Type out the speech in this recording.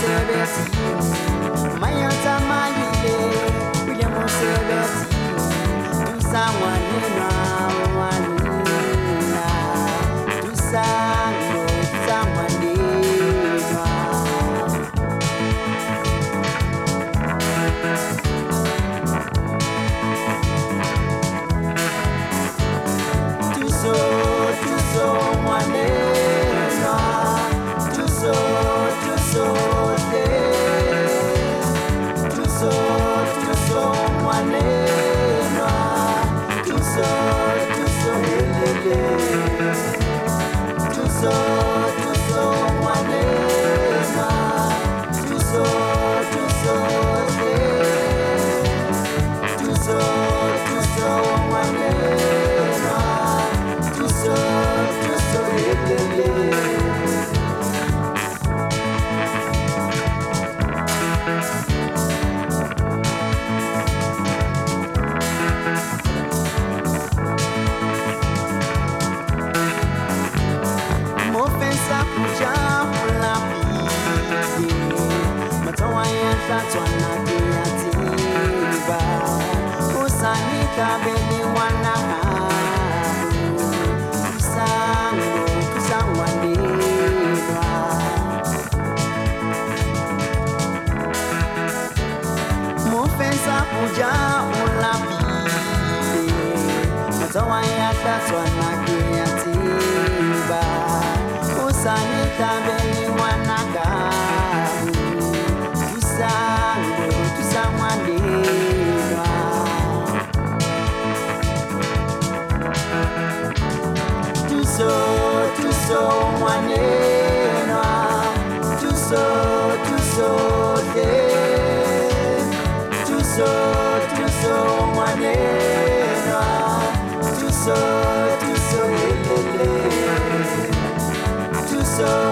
recebe assim. Matowa yatatwa na kiyatiba usanika beni wana kusango kusawanenwa mofensa kuja mulapi matowa yatatwa na kiyatiba usanika beni tuso tuso wanenwa tuso tuso te. Tuso tuso wanenwa tuso tuso lelele tuso